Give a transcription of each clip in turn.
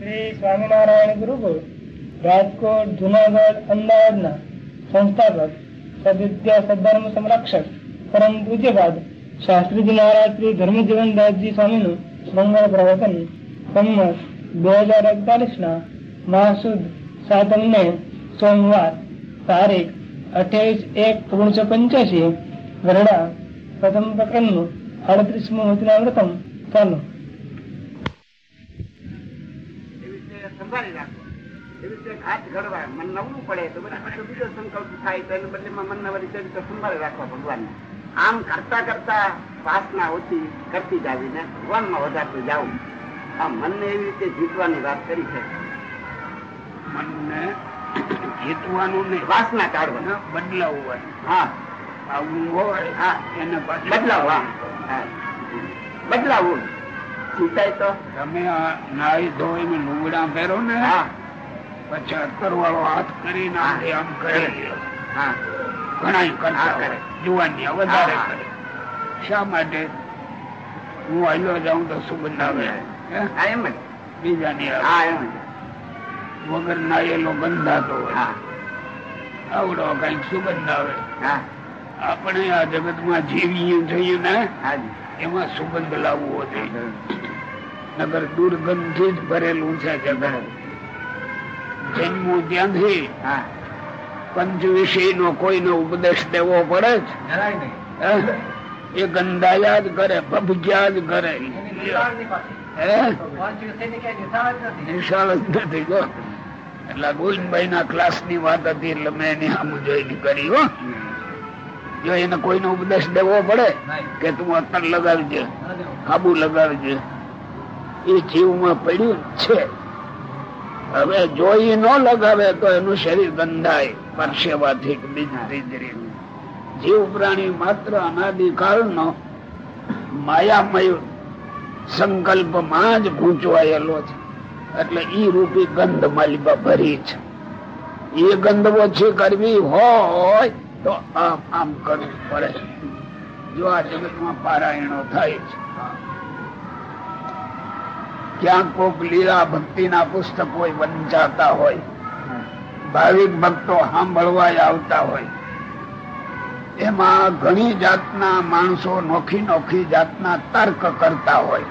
શ્રી સ્વામિનારાયણ ગુરુકુળ, રાજકોટ, જુનાગઢ, અમદાવાદના સંસ્થાપક સદવિદ્યા સદધર્મ સંરક્ષક, પરમ પૂજ્યપાદ શાસ્ત્રીજી મહારાજ શ્રી ધર્મજીવનદાસજી સ્વામીનું મંગળ પ્રવચન સંમત બે હજાર એકતાલીસ ના માસુદ સાતમને સોમવાર તારીખ અઠ્યાવીસ એક ઓગણીસો પંચ્યાસી વરડા પ્રથમ પ્રકરણનું અડત્રીસમું વચનાવ્રતમ ચાલો. સંભાળી રાખો. એવી રીતે હાથ ઘડવા મન નવવું પડે તો બધા પાછો બીજો સંકલ્પ થાય તો એને બદલેમાં મન નવરી રીતે સંભાળી રાખવા ભગવાન આમ કરતા કરતા વાસના ઓછી કરતી જાવી ને ભગવાનમાં વધારતું જાવું. આ મનને એવી રીતે જીતવાની વાત કરી છે. મનને જીતવાનું નહીં વાસના કાઢવાનું બદલાવવાનું. હા. આવું હોય હા. એને પાછું બદલાવ તો. તમે આ ધોઈ ને લુગડા પહેરો ને પછી અત્તર વાળો હાથ કરીને આમ કરે. ઘણા કરતા કરે. જુવાની વધારે. કરે. શા માટે? હું હાલ્યો જાઉં તો સુગંધ આવે એમ જ. બીજાની વગર નાયેલો બંધાતો હોય. હા. આવડો કંઈક સુગંધ આવે હા. આપણે આ જગતમાં જીવીએ જોઈએ ને એમાં સુગંધ લાવવો જોઈએ. નગર દુર્ગંધથી જ ભરેલું છે જગત. જન્મું ત્યાંથી પંચ વિષય નો કોઈનો ઉપદેશ દેવો પડે જ? એ ગંદાયા જ કરે ભભજ્યા જ કરે. નિશાળ જ નથી. જો એટલે ગોવિંદભાઈ ના ક્લાસની વાત હતી એટલે મેં એની આમ જોઈને કરી હો. જો એને કોઈનો ઉપદેશ દેવો પડે કે તું અત્તર લગાવજે હાબુ લગાવજે. એ જીવમાં પડ્યું છે. હવે જો એ ન લગાવે તો એનું શરીર ગંધાય, પરસેવાથી બીજી જીવ પ્રાણી માત્ર અનાદિકાળ નો માયામય સંકલ્પમાં જ ગૂંચવાયેલો છે. એટલે ઈ રૂપી ગંધ માલિકા ભરી છે. એ ગંધ ઓછી કરવી હોય તો આમ આમ કરવું પડે. જો આ જગતમાં પારાયણો થાય છે ક્યાંક કોક લીલા ભક્તિ ના પુસ્તકો વંચાતા હોય. ભાવિક ભક્તો સાંભળવા આવતા હોય. એમાં ઘણી જાતના માણસો નોખી નોખી જાતના તર્ક કરતા હોય.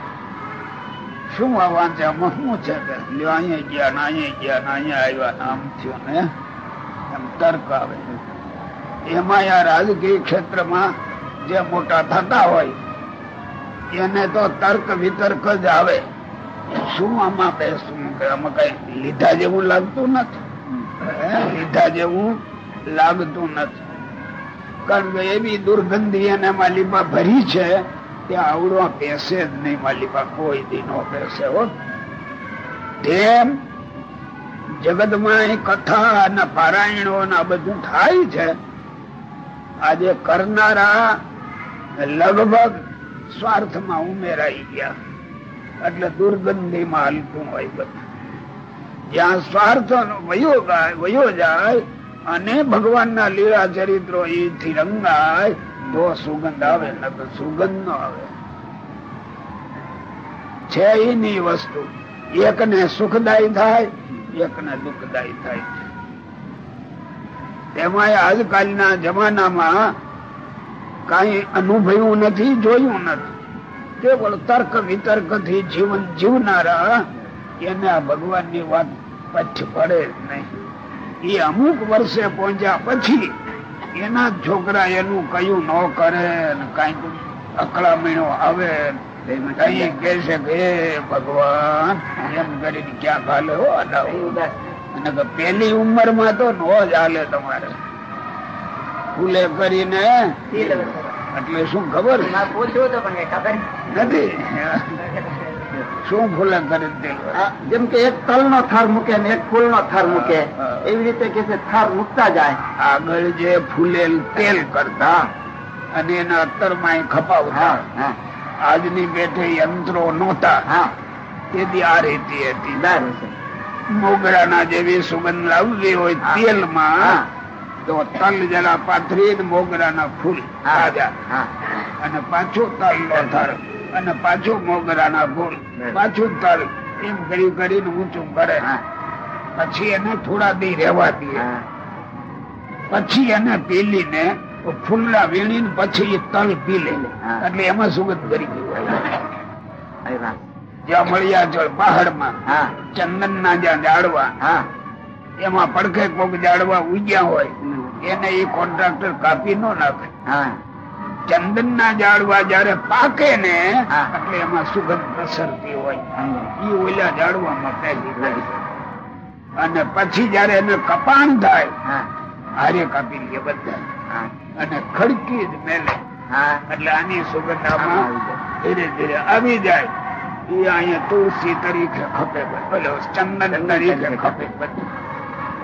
શું આ વાંચે? શું છે કે? અહીંયા ગયા ને અહીંયા ગયા ને અહીંયા આવ્યા આમ થયું ને એમ તર્ક આવે. એમાં આ રાજકીય ક્ષેત્રમાં જે મોટા થતા હોય, એને તો તર્ક વિતર્ક જ આવે. શું આમાં બેસવું આમાં કઈ લીધા જેવું લાગતું નથી. લીધા જેવું લાગતું નથી. કારણ કે એવી દુર્ગંધી એને માલિપા ભરી છે કે આવડવા બેસે જ નહીં માલિપા કોઈ દી નો બેસે, હો. તેમ જગતમાં કથા અને પારાયણો ને બધું થાય છે. આજે કરનારા લગભગ સ્વાર્થમાં ઉમેરાઈ ગયા. એટલે દુર્ગંધીમાં હાલતું હોય બધું? જ્યાં સ્વાર્થ વયો વયો જાય અને ભગવાનના લીલા ચરિત્રો એથી રંગાય, તો સુગંધ આવે, ન તો સુગંધ નો આવે. છે એની વસ્તુ. એકને સુખદાયી થાય, એકને દુઃખદાયી થાય. છે તેમાં આજકાલના જમાનામાં કઈ અનુભવ્યું નથી, જોયું નથી. કેવળ તર્ક વિતર્કથી જીવન જીવનારા એને આ ભગવાનની વાત પચ્છ પડે જ નહીં. એ અમુક વર્ષે પહોંચ્યા પછી એના છોકરા એનું કયું ન કરે કંઈક અકળામણો આવે કઈ કે છે કે ભગવાન એમ કરીને ક્યાં હાલે હો અને પેલી ઉંમરમાં તો નો જ હાલે તમારે. ફૂલે કરીને એટલે શું ખબર? પૂછ્યું તો પણ ખબર નથી. શું કરી જેમ કે એક તલ નો થર મૂકે ને એક ફૂલ નો થર મૂકે એવી રીતે કે થર મૂકતા જાય. આગળ જે ફૂલેલ તેલ કરતા અને એના અત્તરમાં ખપાવતા આજની પેઠે યંત્રો નહોતા. તેથી આ રીતિ હતી. મોગરાના જેવી સુગંધ લાવવી હોય. તેલમાં. તો તલ જરા પાથરી ને મોગરાના ફૂલ તાજા અને પાછું તલ નો થર અને પાછું મોગરાના ફૂલ પાછું તલ એમ કરી કરીને ઊંચું કરે. પછી એને થોડા દી રહેવા દે. પછી એને પીલી ને ફૂલના વીણી ને પછી તલ પી લે. એટલે એમાં સુગંધ કરી વાહ. જ્યાં મળ્યા પહાડમાં હા. ચંદન ના જ્યાં જાડવા હા. એમાં પડખે કોક જાડવા ઉગ્યા હોય. એને એ કોન્ટ્રાક્ટર કાપી ન નાખે. ચંદન ના ઝાડવા જયારે પાકે ને. એટલે એમાં સુગંધ પ્રસરતી હોય. એ ઓલા ઝાડવામાં પહેલી અને પછી જયારે એને કપાણ થાય હા. હારે કાપી લે બધા. હા. અને ખડકી જ મેલે. હા. એટલે આની સુગંધ આમાં ધીરે ધીરે આવી જાય. એ અહીંયા તુલસી તરીકે ખપે ચંદન તરીકે ખપે. બધું.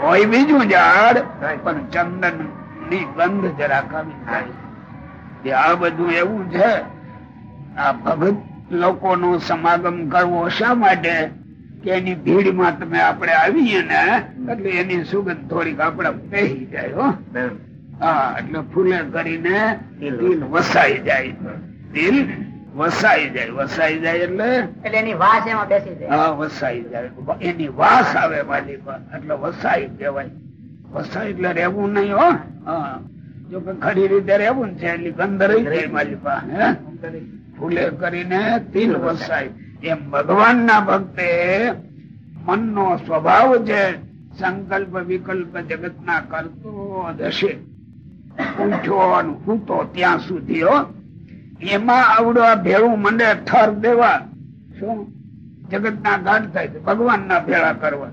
હોય બીજું ઝાડ પણ ચંદનની ગંધ જરા કમી જાય આ બધું એવું છે. આ ભગત લોકો નો સમાગમ કરવો શા માટે? કે એની ભીડમાં તમે આપણે આવીએ ને એટલે એની સુગંધ થોડીક આપડે પહેરી જાય હો. હા એટલે ફૂલે કરીને દિલ વસાઈ જાય. દિલ વસાઈ જાય વસાઈ જાય એટલે એટલે એની વાસ એમાં બેસી જાય. હા વસાઈ જાય. એની વાસ આવે માલી એટલે વસાઈ કહેવાય. વસાઈ એટલે રહેવું નહીં હો. હા. જો કે ખરી રીતે રહેવું છે એટલે ગંધ રહી જાય માલી હે. ફૂલે કરીને તિલ વસાય એમ ભગવાન ના ભક્તે મનનો સ્વભાવ છે સંકલ્પ વિકલ્પ જગત ના કરતો જ હશે. ઉઠ્યો ને હૂતો ત્યાં સુધી હો. એમાં આવડો આ ભેળું મંડે થર દેવા. શું? જગત ના ગાઢ થાય છે ભગવાન ના ભેળા કરવા.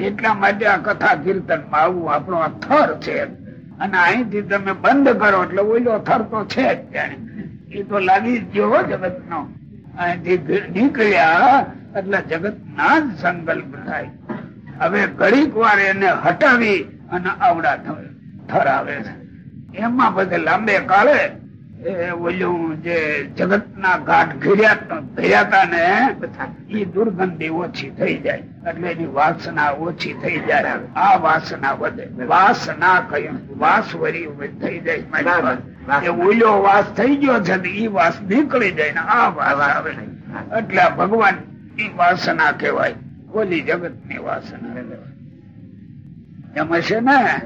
એટલા માટે આ કથા કીર્તનમાં આવવું આપણો આ થર છે. અને અહીંથી તમે બંધ કરો, એટલે ઓલો થર તો છે જ ત્યાં એ તો લાગી જ ગયો જગતનો. અહીંથી નીકળ્યા એટલે જગત ના જ સંકલ્પ થાય. હવે ઘડીક વાર એને હટાવી અને આવડા થર આવે છે. એમાં બધે લાંબે કાળે ઓલું જે જગત ના ઘાટ ઘેર્યા ને એ દુર્ગંધી ઓછી થઈ જાય. એટલે એની વાસના ઓછી થઈ જાય. આ વાસના વધે. વાસના કહ્યું વાસ વરી થઈ જાય. ઓલો વાસ થઈ ગયો છે એ વાસ નીકળી જાય ને આ વાસ આવે. એટલે ભગવાનની વાસના કહેવાય. ઓલી જગતની વાસના. એમ હશે ને?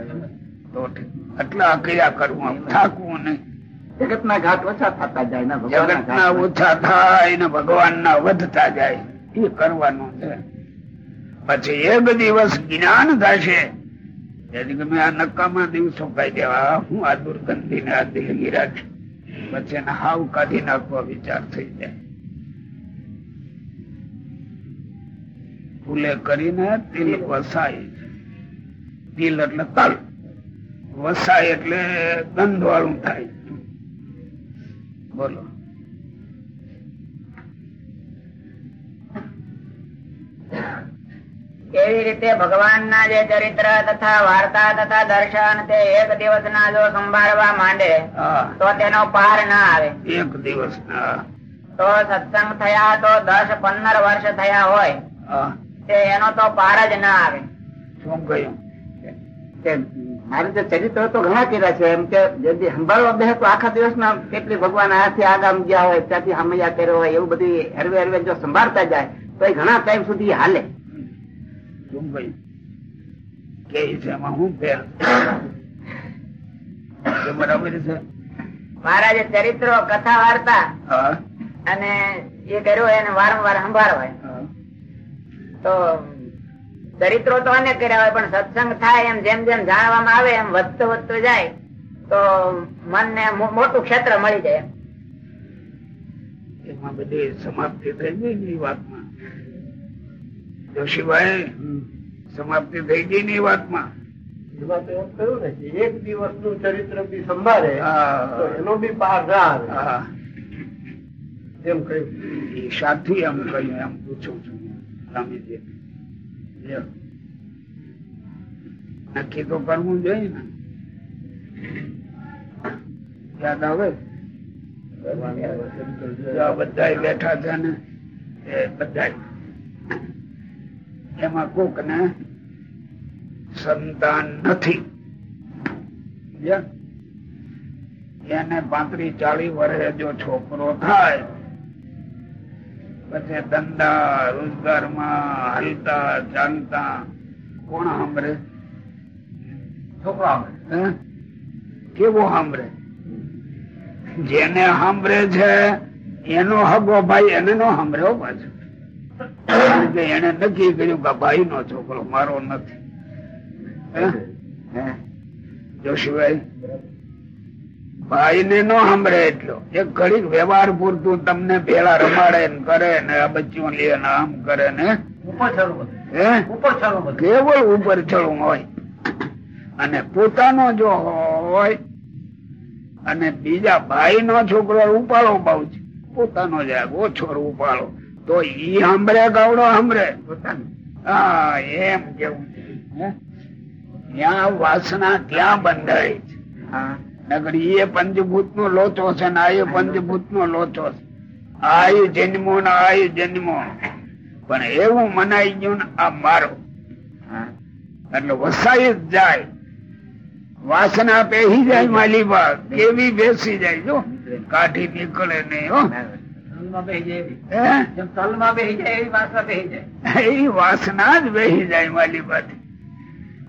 એટલે આ કયા કરવું. આમ થાકવું નહીં. જગત ના ઘાટ ઓછા થતા જાય જગત ના ઓછા થાય ને ભગવાન ના વધતા જાય. એ કરવાનું છે. પછી એક દિવસ જ્ઞાન થશે. આ નકામા દિવસો કાઢી દેવા. હું આ દુર્ગંધી ને આ દિલગી રાખ. પછી એને હાવ કાઢી નાખવા વિચાર થઈ જાય. ફૂલે કરીને તિલ વસાય તિલ એટલે તલ. વસાય એટલે ગંધ વાળું થાય. બોલો. એવી રીતે ભગવાનના જે ચરિત્ર તથા વાર્તા તથા દર્શન તે એક દિવસના જો સંભાળવા માંડે તો તેનો પાર ના આવે. એક દિવસ તો સત્સંગ થયા તો દસ પંદર વર્ષ થયા હોય તે એનો તો પાર જ ના આવે. શું કહ્યું? મારે જે ચરિત્ર તો ઘણા કર્યા છે. એમ કે ଯଦି સંભાળવા બે તો આખા દિવસમાં કેટલી ભગવાન આથી આગામ ગયા હોય ત્યાંથી હમૈયા કર્યો હોય એવું બધું હરવે હરવે જો સંભાળતા જાય તો એ ઘણા ટાઈમ સુધી હાલે. કે હું બરાબર છે. મારા જે ચરિત્રો કથા વાર્તા અને એ કર્યો એને વારંવાર સંભાળવાય તો ચરિત્રો તો અનેક કર્યા હોય પણ સત્સંગ થાય એમ જેમ જેમ જાણવામાં આવે એમ વધતું વધતું જાય તો મનને મોટું ક્ષેત્ર મળી જાય એમાં. બધી સમાપ્તિ થઈ ગઈ ને વાતમાં. જોશીભાઈ સમાપ્તિ થઈ ગઈ ને વાતમાં? એક દિવસનું ચરિત્ર બી સંભાળે એનો બી પાર ના આવે એમ કહ્યું. સાથી એમ કહ્યું એમ પૂછું છું. સ્વામીજી. નક્કી તો કરવું જોઈએ ને, યાદ આવે? બધા બેઠા છે ને, એ બધા એમાં કોક ને સંતાન નથી. એને પાંત્રીસ ચાલીસ વર્ષે જો છોકરો થાય પછી ધંધા રોજગારમાં હાલતા, ચાલતા કોણ સાંભળે છોકરા? કેવો સાંભળે જેને સાંભળે છે, એનો હગો ભાઈ એને નો સાંભળ્યો પાછો કારણ કે એને નક્કી કર્યું કે ભાઈ નો છોકરો, મારો નથી હે? હે? જોશીભાઈ ભાઈ ને નો સાંભળે એટલો. એક ઘડીક વ્યવહાર પૂરતું તમને ભેળા રમાડે ને કરે ને આ બચ્ચું લે ને આમ કરે ને હે? કેવળ ઉપર ચડવું હોય. અને પોતાનો જો હોય અને બીજા ભાઈ નો છોકરો ઉપાડો બહુ છે. પોતાનો જ ઓછો ઉપાડો તો ઈ સાંભળે ગાવડો સાંભળે. હા એમ કેવું છે. હે? ત્યાં વાસના ત્યાં બંધાય છે. નગર એ પંચભૂત નો લોચો છે ને આ પંચભૂત નો લોચો છે. આયુ જન્મો ને આયુ જન્મો. પણ એવું મનાઈ ગયું ને આ મારો. એટલે વસાઈ જ જાય. વાસના પેહી જાય માલીબા કેવી બેસી જાય જો. કાઢી નીકળે નહીં હો. તલમાં બેસી જાય એવી. વાસના જ બેસી જાય માલી વાસના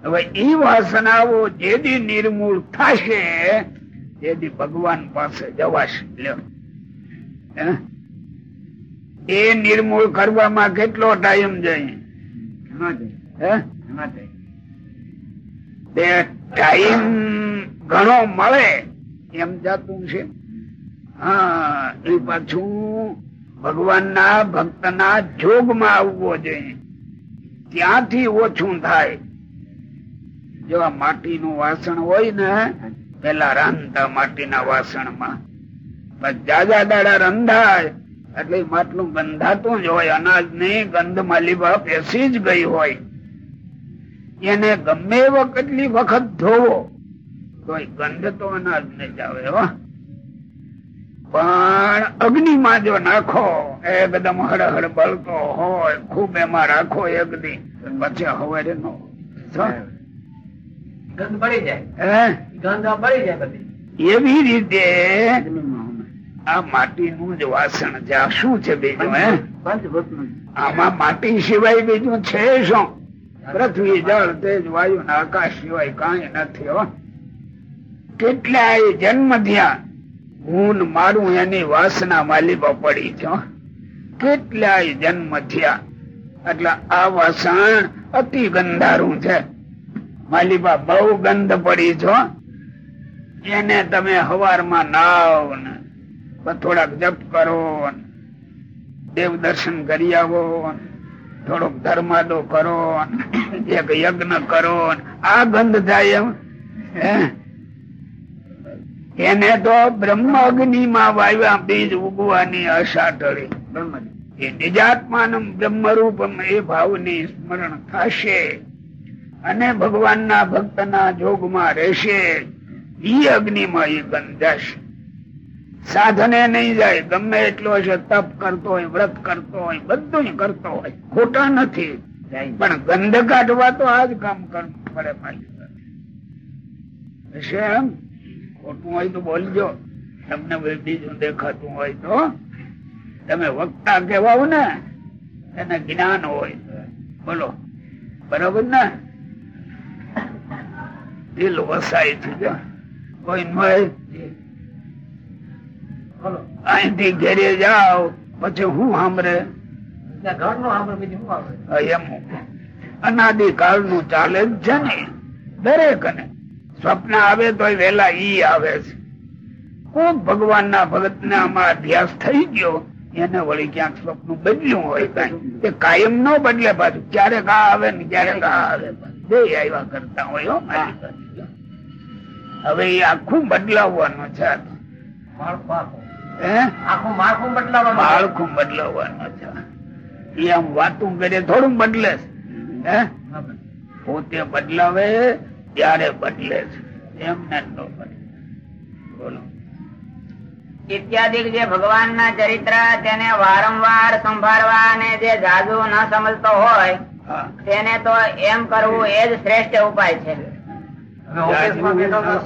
જાય એ વાસના જ હવે વાસનાઓ જેદી નિર્મૂળ થશે તેદી ભગવાન પાસે જવાશે. લ્યો. એ નિર્મૂળ કરવામાં કેટલો ટાઈમ જાય? ટાઈમ ઘણો મળે એમ જાતું છે. હા, એ પાછું ભગવાનના ભક્તના જોગમાં આવવો જોઈએ. ત્યાંથી ઓછું થાય. જો આ માટીનું વાસણ હોય ને પેલા રાંધતા માટીના વાસણમાં. બસ જાજા દાડા રંધાય એટલે માટલું ગંધાતું જ હોય અનાજની ગંધ લીવા બેસી જ ગઈ હોય. એને ગમે એવો કેટલી વખત ધોવો તો ગંધ તો અનાજ ને જ આવે હો. પણ અગ્નિમાં જો નાખો એકદમ હળહળ બળતો હોય ખૂબ એમાં રાખો એક દી પછી હવે નો ગંધ બળી જાય. ગંધ આમ જાય બધી. એવી રીતે આ માટીનું જ વાસણ છે. આ શું છે બીજું હે? આમાં માટી સિવાય બીજું છે શું? પૃથ્વી જળ તેજ વાયુ ને આકાશ સિવાય કઈ નથી હો. કેટલાય જન્મ થયા. હું મારું એની વાસના માલીબા પડી છો કેટલાય જન્મ થયા. એટલે આ વાસણ અતિ ગંધારું છે. માલીબા, બહુ ગંધ પડી છો? એને તમે હવારમાં નાવ ને થોડાક જપ કરો દેવ દર્શન કરી આવો થોડોક ધર્માદો કરો એક યજ્ઞ કરો આ ગંધ થાય એમ. એને તો બ્રહ્મ અગ્નિ માં વાવ્યા બીજ ઉગવાની આશા ટળી. એ નિજાત્માનમ બ્રહ્મ રૂપમ એ ભાવની સ્મરણ થશે. અને ભગવાનના ભક્તના જોગમાં રહેશે. ઈ અગ્નિમાં એ ગંધાશે. સાધને નહીં જાય ગમે એટલો હશે તપ કરતો હોય વ્રત કરતો હોય બધું કરતો હોય ખોટા નથી. પણ ગંધ કાઢવા તો આ જ કામ કરવું પડે પાછું હશે એમ? ખોટું હોય તો બોલજો. તમને બીજું દેખાતું હોય તો. તમે વક્તા કહેવાઓ ને એને જ્ઞાન હોય. બોલો. બરોબર ને? દિલ વસાય છે. કોઈ અહીંથી ઘેરે જાઓ પછી હું સાંભળે? ત્યાં ઘરનું સાંભળે બીજું શું આવે? એમ અનાદિ કાળનું ચાલે જ છે ને દરેક ને સ્વપ્ન આવે તો વેલા ઈ આવે છે. કોક ભગવાન ના ભગત ને આમાં અભ્યાસ થઈ ગયો? એને વળી ક્યાંક સ્વપ્ન બદલ્યું હોય કઈ. એ કાયમ ન બદલે પાછું. ક્યારેક આ આવે ને ક્યારેક આ આવે. બે આવ્યા કરતા હોય હો. હવે એ આખું બદલાવવાનું છે. માળખું બદલાવવાનું છે? એ આમ વાતું કરે થોડું બદલે છે. પોતે બદલાવે ત્યારે બદલે છે. એમને બદલે. બોલો. ઇત્યાદિ જે ભગવાન ના ચરિત્ર તેને વારંવાર સંભાળવા અને જે જાદુ ન સમજતો હોય તેને તો એમ કરવું એ જ શ્રેષ્ઠ ઉપાય છે.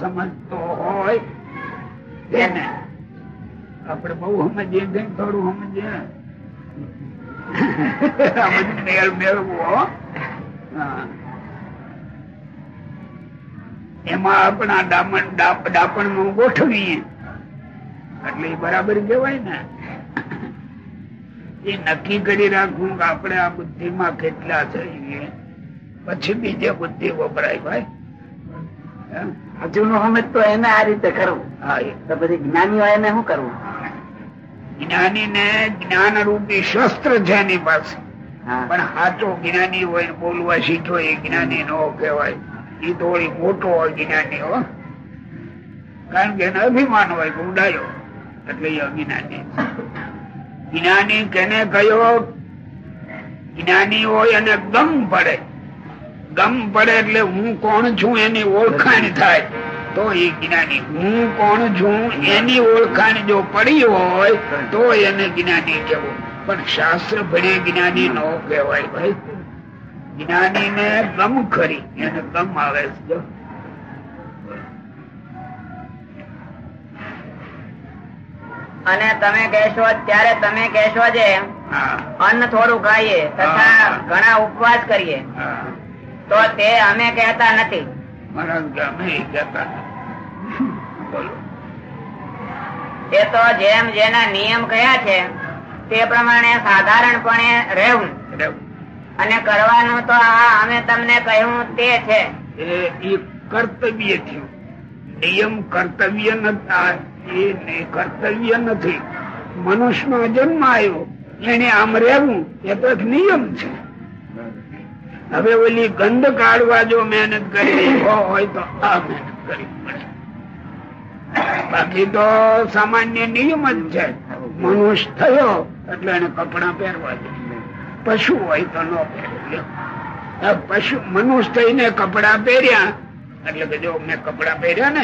સમજતો હોય તેને આપણે બહુ સમજીએ તેમ થોડું સમજીએ. મેળ મેળવો એમાં આપણા ડામણ ડાપણ ગોઠવીએ. એટલે એ બરાબર કેવાય ને. એ નક્કી કરી રાખવું કે આપણે આ બુદ્ધિમાં કેટલા છીએ પછી બીજે બુદ્ધિ વપરાય ભાઈ. હે? હમત તો એને આ રીતે કરવું. તો પછી જ્ઞાનીઓ એને શું કરવું? જ્ઞાની ને જ્ઞાન રૂપી શસ્ત્ર છે એની પાસે પણ સાચો જ્ઞાની હોય બોલવા શીખ્યો એ જ્ઞાની નો કહેવાય. એ તો મોટો હોય જ્ઞાની હો. કારણ કે એને અભિમાન હોય ઉડાયો. એટલે એ અજ્ઞાની. જ્ઞાની કેને કયો? જ્ઞાની હોય અને દમ પડે. ગમ પડે એટલે હું કોણ છું એની ઓળખાણ થાય. તો એ જ્ઞાની હું કોણ છું એની ઓળખાણ જો પડી હોય તો એને જ્ઞાની કેવું પણ શાસ્ત્ર ભણે જ્ઞાની નો કહેવાય ભાઈ. જ્ઞાની ને ગમ ખરી એને ગમ આવે છે. અને તમે કહેશો ત્યારે તમે કહેશો જે અન્ન થોડું ખાઈએ તથા ઘણા ઉપવાસ કરીએ. તો તે અમે કહેતા નથી. એ તો જેમ જેના નિયમ કયા છે તે પ્રમાણે સાધારણપણે રહેવું. અને કરવાનું તો આ અમે તમને કહ્યું તે છે. એ કર્તવ્ય થયું નિયમ કર્તવ્ય નથી એ ને- કર્તવ્ય નથી. મનુષ્ય નો જન્મ આવ્યો એને આમ રહેવું એ તો એક નિયમ છે. હવે ઓલી ગંધ કાઢવા જો મહેનત કરી હોય તો આ મહેનત કરવી પડે. બાકી તો સામાન્ય નિયમ જ છે. મનુષ્ય થયો એટલે એને કપડા પહેરવા જોઈએ. પશુ હોય તો ન પશુ મનુષ્ય થઈને કપડા પહેર્યા એટલે કે જો મેં કપડા પહેર્યા ને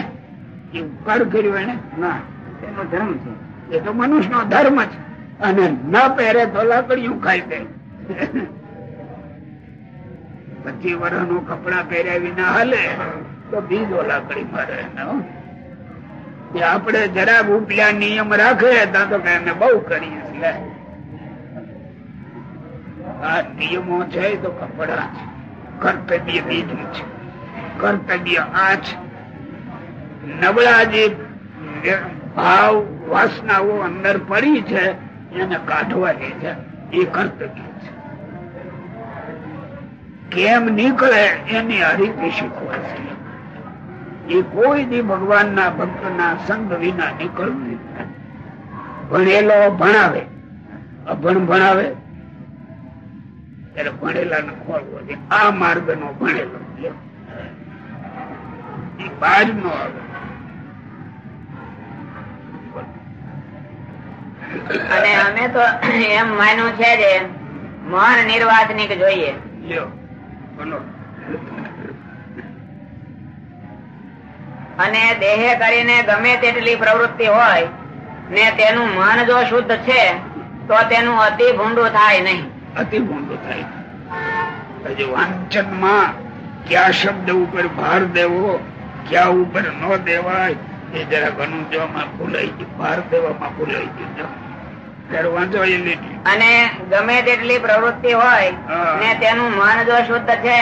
એ ઉપકાર કર્યો એને? ના. એનો ધર્મ છે. એ તો મનુષ્ય નો ધર્મ છે અને ન પહેરે તો લાકડીયું ખાઈ દે. પચીસ વર્ષનું કપડા પહેર્યા વિના હલે, તો બીજો લાકડી મારે આપણે જરાક ઉપલા નિયમ રાખે તો તો કે બહુ કરીએ નિયમો છે તો કપડા છે. કર્તવ્ય બીજું છે. કર્તવ્ય આ છે. નબળા ભાવ, વાસનાઓ અંદર પડી છે, એને કાઢવાની છે. એ કર્તવ્ય. કેમ નીકળે એની હરીતિ શીખવા છે એ કોઈ દી ભગવાન ના ભક્ત ના સંગ વિના નીકળવું. ભણેલો ભણાવે. અભણ ભણાવે. ત્યારે ભણેલા ને ખોલવો છે આ માર્ગ નો ભણેલો. બહાર નો આવે. અને અમે તો એમ માન્યું છે જે મન નિર્વાચનિક જોઈએ. લ્યો. અને દેહે કરીને ગમે તેટલી પ્રવૃત્તિ હોય ને તેનું મન જો શુદ્ધ છે, તો તેનું અતિ ભૂંડું થાય નહીં. અતિ ભૂંડું થાય. વાંચનમાં કયા શબ્દ ઉપર ભાર દેવો, ક્યાં ઉપર ન દેવાય, એ જરા ઘણું જોવામાં ભૂલાઈ ગયું. ભાર દેવામાં ભૂલાઈ ગયું. અને ગમે તેટલી પ્રવૃત્તિ હોય ને તેનું મન જો શુદ્ધ છે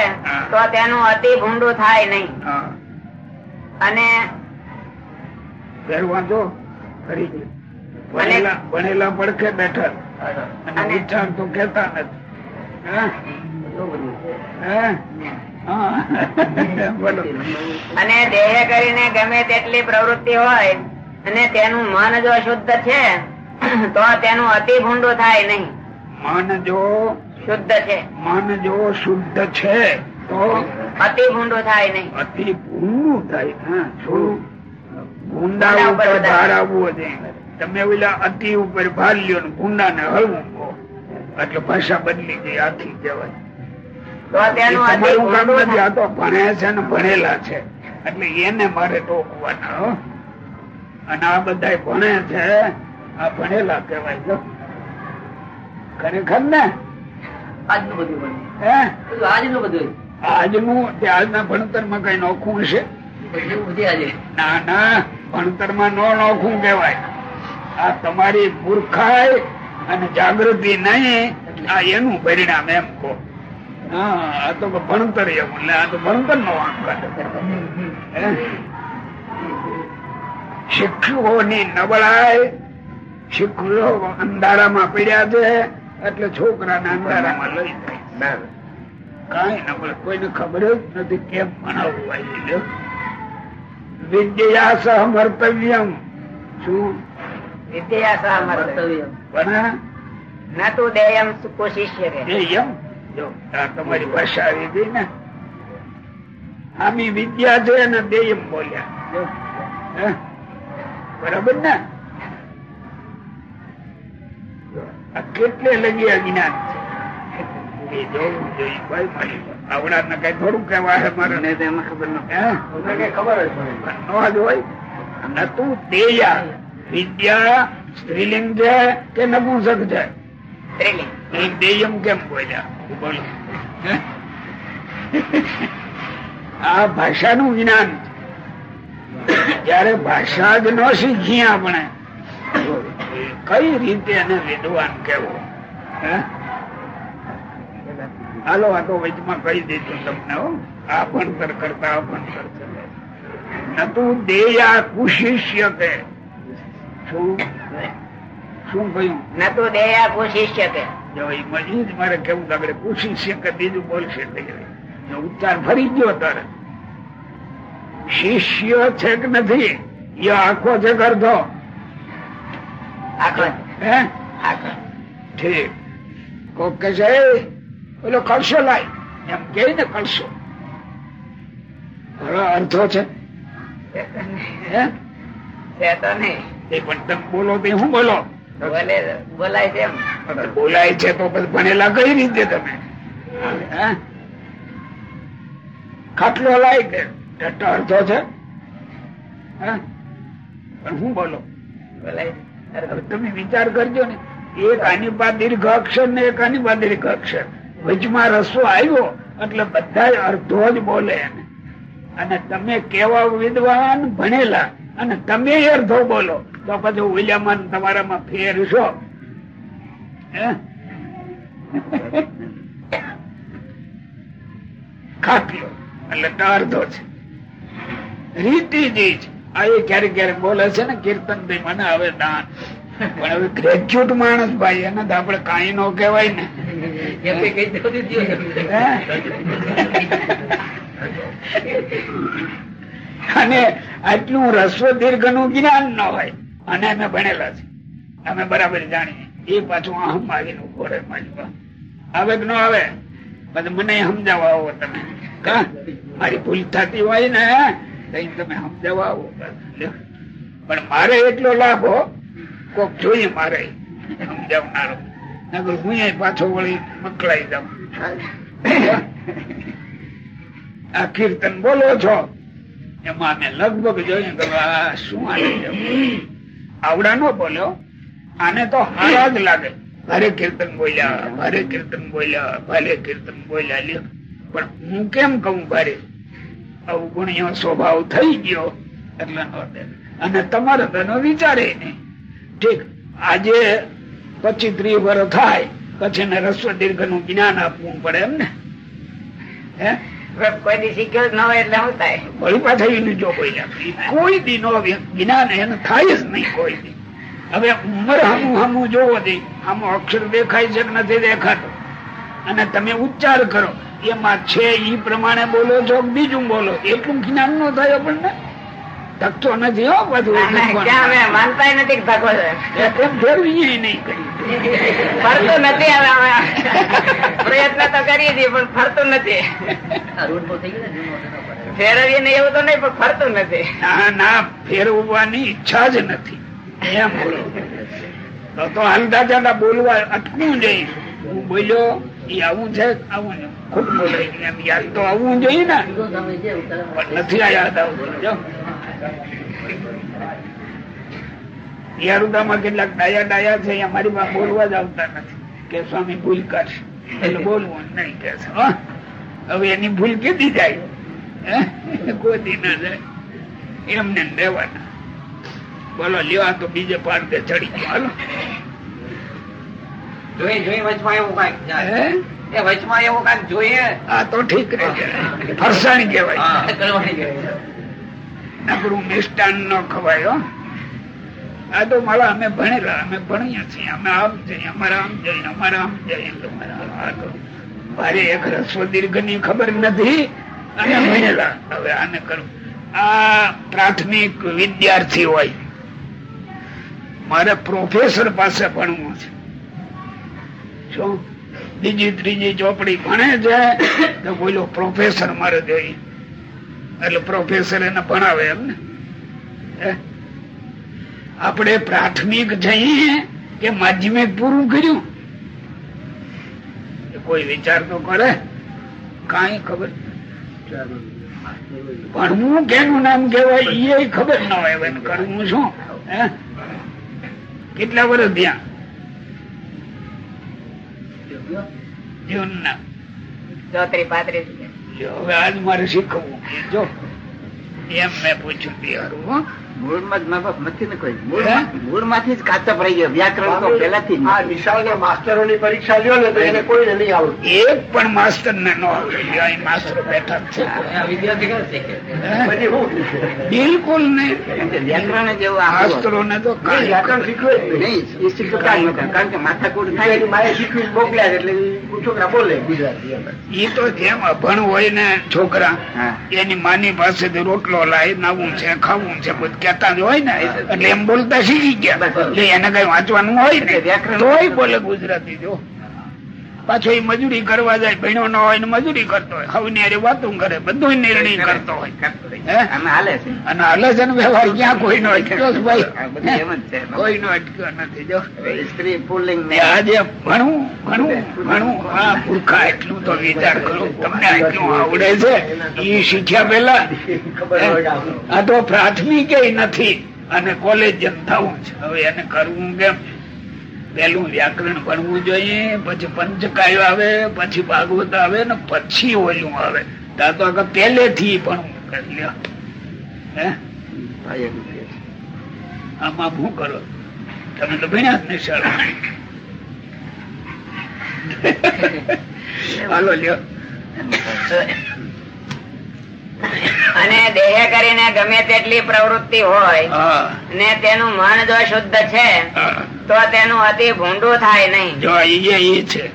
તો તેનું અતિ ભૂંડું થાય નહીં. અને ફરી ભણેલા ભણેલા પડખે બેઠા. વિચાર તો કેતા નથી. અને દેહે કરીને ગમે તેટલી પ્રવૃત્તિ હોય અને તેનું મન જો શુદ્ધ છે તો તેનું અતિ ભૂંડું થાય નહીં. મન જો શુદ્ધ છે. મન જો શુદ્ધ છે તો અતિ ભૂંડું થાય નહીં. અતિ ભૂંડું થાય. હા થોડું ભૂંડા ભૂંડા ઉપર ઉપર ભાર આવવો જોઈએ તમે ઓલા અતિ ઉપર ભાર લ્યો ને ભૂંડા ને હળવું એટલે ભાષા બદલી ગઈ આથી કહેવાય. તો. ભણે છે ને ભણેલા છે. એટલે એને મારે ટોકવાના હો. અને આ બધા ભણે છે. આ ભણેલા કહેવાય જો. ખરેખર ને? આજનું બધું હે? આજનું બધું આજનું તે આજના ભણતરમાં કઈ નોખું છે બધું બધી આજે. ના ના ભણતરમાં નો નોખું કહેવાય. આ તમારી મૂર્ખાઈ અને જાગૃતિ નહીં આ એનું પરિણામ એમ કહો. હા આ તો ભણતર એવું એટલે આ તો ભણતર નો વાંક કાઢે શિક્ષકોની નબળાઈ શિક્ષકો અંધારામાં પડ્યા છે એટલે છોકરાને અંધારામાં લઈ જાય. કઈ ના કોઈને ખબર જ નથી કેમ ભણાવવું વિદ્યા સહમર્તવ્યમ શું? વિદ્યા સહમર્તવ્યમ પણ ના તું દેયમ કોશિષ્ય જો આ તમારી ભાષા આવી ગઈ ને. આમી વિદ્યા છે અને દેયમ બોલ્યા? બરાબર ને? આ કેટલે લગી અજ્ઞાન છે? એ જોવું જોઈએ ભાઈ મારી ને કઈ થોડું મારે. એમાં ખબર ન ખબર વિદ્યા સ્ત્રીલિંગ છે કે નપુંસક છે? સ્ત્રીલિંગ. દેયમ કેમ બોલ્યા? બોલો? આ ભાષાનું જ્ઞાન. જયારે ભાષા જ ન શીખીએ આપણે કઈ રીતે એને વિદ્વાન કેવો હાલો આ તો વચમાં કહી દીધું તમને આ ભણતર કરતા આ ભણતર કરે. નતું દેયા કુશિષ્ય કે. શું? શું કહ્યું? ન તું દેયા કોશિષ્ય કે. જો એ મજી જ મારે કેવું લાગે કુશિષ્ય કે બીજું બોલશે ઉચ્ચાર ફરી ગયો તારે. શિષ્ય છે કે નથી? એ આખો છે આખો ઠીક. કોક કે છે પેલો કળશો લાય. એમ કે ને કળશો હવે અર્થો છે. પણ તમે બોલો તે હું બોલો? બોલે બોલાય છે બોલાય છે તો પછી ભણેલા કઈ રીતે તમે? હે? ખાટલો લાય કે અર્થો છે? હે? પણ હું બોલો? બોલાય હવે તમે વિચાર કરજો ને. એક આની બાદ દીર્ઘ અક્ષર ને એક આની બાદ દીર્ઘ અક્ષર. વચમાં રસો આવ્યો એટલે બધા અર્ધો જ બોલે અને તમે કેવા વિદ્વાન ભણેલા અને તમે અર્ધો બોલો, તો પછી ઓલિયામાં તમારામાં ફેર હે? એટલે અર્ધો છે. રીતિ જી છે આ એ ક્યારેક ક્યારેક બોલે છે ને કીર્તનથી મને હવે દાન. પણ હવે ગ્રેજ્યુએટ માણસ ભાઈ એને તો આપડે કઈ નો કહેવાય ને. અને આટલું રસ્વ દીર્ઘનું જ્ઞાન ન હોય. અને અમે ભણેલા છે અમે બરાબર જાણીએ. એ પાછું અહમ આવીને ઊભો રહે આવે ન આવે? પછી મને સમજાવવા આવો તમે. કા મારી ભૂલ થતી હોય ને તો તમે સમજાવવા આવો. પણ મારે એટલો લાભ હો, કોક જોઈએ મારે સમજાવનારો. નગર હું પાછો વળી મકલાઈ જાઉં આ કીર્તન બોલો છો? એમાં અમે લગભગ જોઈએ કે શું આને આવડા નો બોલ્યો આને તો હારા જ લાગે. ભારે કીર્તન બોલ્યા ભારે કીર્તન બોલ્યા ભારે કીર્તન બોલ્યા લ્યો. પણ હું કેમ કહું ભારે? અવગુણ્યો સ્વભાવ થઈ ગયો એટલે અને તમારે તો એનો વિચારે નહીં. ઠીક આજે પચીસ ત્રીસ વર્ષ થાય પછી એને રસ્વ દીર્ઘનું જ્ઞાન આપવું પડે એમ ને. હે? કોઈ દી ન કોઈ દી જ્ઞાન એને થાય જ નહીં કોઈ દી. હવે ઉંમર હમું હમું જોવો દે. આમાં અક્ષર દેખાય છે કે નથી દેખાતો? અને તમે ઉચ્ચાર કરો. એમાં છે એ પ્રમાણે બોલો છો બીજું બોલો. એટલું જ્ઞાન નો થાય આપણને. ધકતો નથી હો બધું માનતા નથી કે ધક્કો છે એમ ફેરવી નહીં ફરતો નથી હવે પ્રયત્ન તો કરીએ છીએ પણ ફરતું નથી. ફેરવીએ ને એવું તો નહીં પણ ફરતું નથી. ના ના ફેરવવાની ઈચ્છા જ નથી. એમ બોલો. તો તો હાલતા જતા બોલવા અટકવું જોઈએ હું બોલ્યો કેટલાક ડાયા ડાયા છે અમારી પાસે બોલવા જ આવતા નથી. કે સ્વામી ભૂલ કરશે. એટલે બોલવું નહીં કે? હવે એની ભૂલ કીધી જાય હે? કોઈ દી ના જાય. એમને રહેવાના. બોલો લેવા તો બીજે પારદે ચડી ગયો. હાલો. જોઈએ જોઈએ વચમાં એવું કાંઈક એ વચમાં એવું કાંઈક જોઈએ. આ તો ઠીક રહે છે. ફરસાણ કહેવાય. હા, કરવાની જરૂર. નકરું મિષ્ટાન ન ખવાય આ તો મારા અમે ભણેલા અમે ભણીએ છીએ. અમે આમ જઈએ અમારા આમ જઈએ અમારા આમ જઈએ તમારા મારે એક રસ્વ દીર્ઘની ખબર નથી. અને ભણેલા. હવે આને કરું. આ પ્રાથમિક વિદ્યાર્થી હોય. મારે પ્રોફેસર પાસે ભણવું છે. શું? બીજી ત્રીજી ચોપડી ભણે છે, તો બોલો પ્રોફેસર મારે જોઈએ એટલે પ્રોફેસર એને ભણાવે એમ ને. હે? આપણે પ્રાથમિક જઈએ કે માધ્યમિક પૂરું કર્યું? કોઈ વિચાર તો કરે? કઈ ખબર? ભણવું કેનું નામ કેવાય એ ખબર ના હોય કરવું શું? કેટલા વર્ષ ત્યાં જીવનના ચોત્રીસ પાંત્રીસ હવે આજ મારે શીખવું. જો. એમ મેં પૂછ્યું બિહારું મૂળમાં જ મા બાપ નથી ને કોઈ મૂળમાંથી જ કાચપ રહી ગયો વ્યાકરણ તો પહેલાથી આ નથી. માસ્ટરોની પરીક્ષા લ્યો ને તો એને કોઈને નહીં આવડતું એક પણ માસ્તર ને ન આવડે અહીં બેઠા છે આ વિદ્યાર્થી ક્યાં શીખે? હે? પછી શું થશે? બિલકુલ નહીં વ્યાકરણ ને તો વ્યાકરણ શીખવે નહીં. નહીં એ શીખતા જ નહોતા. કારણ કે માથાકૂટ એની થાય માએ શીખવીને મોકલ્યા એટલે ઈ છોકરા બોલે ગુજરાતી એમ. તો જેમ અભણ હોય ને છોકરા એની માની પાસેથી રોટલો લાય નાવું છે ખાવું છે બધું કેતા જ હોય ને એટલે એમ બોલતા શીખી ગયા. એટલે એને કઈ વાંચવાનું હોય ને વ્યાકરણ- હોય બોલે ગુજરાતી જો. પાછો એ મજૂરી કરવા જાય ભણ્યો ન હોય ને મજૂરી કરતો હોય. હવે ને વાતું કરે બધું નિર્ણય કરતો હોય. અને હાલે છે. અને આલોચન વ્યવહાર ક્યાં કોઈ નો અટક્યો છે આ ભાઈ કોઈ નો અટક્યો નથી જો. સ્ત્રી પુલિંગ ને આજે ભણવું ભણવું ભણવું. હા મૂર્ખા એટલું તો વિચાર કરો. તમને આટલું આવડે છે? એ શીખ્યા પેલા. આ તો પ્રાથમિક નથી. અને કોલેજ થવું છે. હવે એને કરવું કેમ? પેલું વ્યાકરણ ભણવું જોઈએ પછી પંચકાય આવે પછી ભાગવત આવે ને પછી ઓલું આવે. તો આગળ પહેલેથી ભણવું કરી. લ્યો. હે. આમાં શું કરો? તમે તો ભણ્યા જ નહીં શાળા હાલો લ્યો. અને દેહ કરીને ગમે તેટલી પ્રવૃત્તિ હોય ને તેનું મન જો શુદ્ધ છે તો તેનું અતિ ભૂંડું થાય નહીં. જો ઈ છે.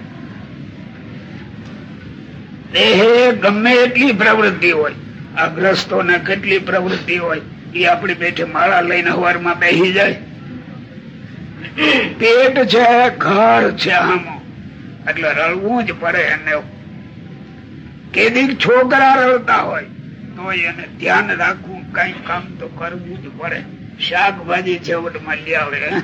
દેહ ગમે એટલી પ્રવૃત્તિ હોય આ ગ્રસ્તો ને કેટલી પ્રવૃત્તિ હોય એ આપણી બેઠે માળા લઈને હવારમાં બેસી જાય. પેટ છે ઘર છે આમો. એટલે રળવું જ પડે એને કેદીક છોકરા રડતા હોય તો એને ધ્યાન રાખવું, કઈ કામ તો કરવું જ પડે. શાકભાજી છેવટમાં લઈ આવે. હે?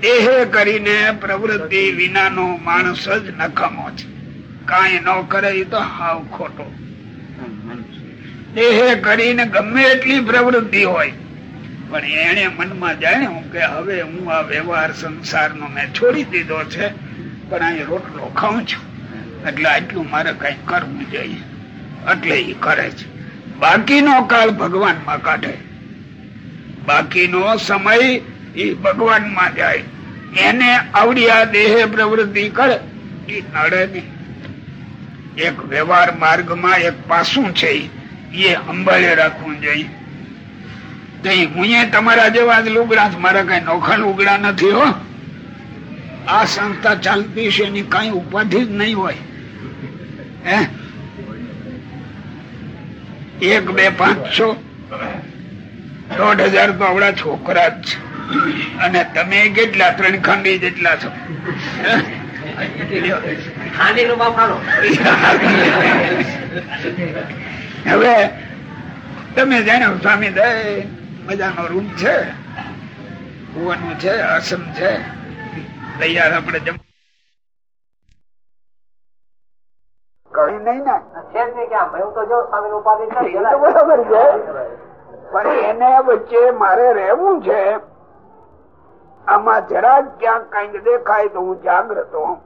દેહે કરીને પ્રવૃત્તિ વિનાનો માણસ જ નખમો છે. કાંઈ ન કરે એ તો હાવ ખોટો. દેહે કરીને ગમે એટલી પ્રવૃત્તિ હોય, પણ એને મનમાં જાણ્યું કે હવે હું આ વ્યવહાર સંસારનો મેં છોડી દીધો છે, પણ અહીં રોટલો ખાઉં છું. એટલે આટલું મારે કઈ કરવું જોઈએ. એટલે એ કરે છે. બાકીનો કાળ ભગવાનમાં કાઢે. બાકીનો સમય એ ભગવાનમાં જાય. એને આવડી આ દેહ પ્રવૃત્તિ કરે એ નડે નહીં. એક વ્યવહાર માર્ગમાં એક પાસું છે એ અંબાળે રાખવું જોઈએ. તો ઈ હું તમારા જેવા જ લુગડા. મારા કઈ નોખા લુગડા નથી હો. આ સંસ્થા ચાલતી છે એની કઈ ઉપાધિ જ નહીં હોય. હે? એક બે પાંચસો. દોઢ હજાર તો આવડા છોકરા જ છે. અને તમે કેટલા? ત્રણ ખંડી જેટલા છો. હવે તમે જાણો સ્વામી દય મજાનો રૂમ છે. કુવાનું છે આસન છે. તૈયાર આપણે જમ કઈ નહીં ને. બરાબર છે. પણ એને વચ્ચે મારે રહેવું છે. આમાં જરા ક્યાંક કંઈક દેખાય તો હું જાગ્રત હોઉં.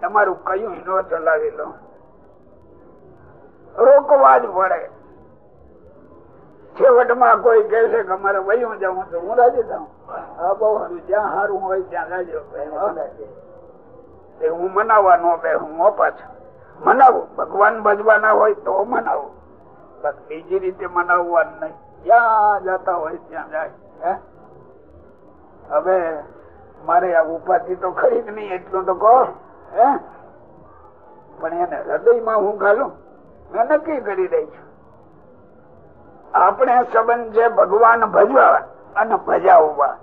તમારું કયું હિનો ચલાવી લો. રોકવા જ પડે છેવટમાં કોઈ છે કે અમારે વયું જવું તો હું રાજી થાઉં. હા બહુ સારું. જ્યાં સારું હોય ત્યાં રાજો હું. મનાવવાનો બે હું મોપા છું મનાવું. ભગવાન ભજવાના હોય તો મનાવો. બસ બીજી રીતે મનાવવાનું નહીં. જ્યાં જતા હોય ત્યાં જાય. હવે મારે આ ઉપાધિ તો ખરી જ નહીં, એટલું તો કહો. હે? પણ એને હૃદયમાં હું ઘાલું. મેં નક્કી કરી રહી છું. આપણે સંબંધ છે ભગવાન ભજવા અને ભજાવવા.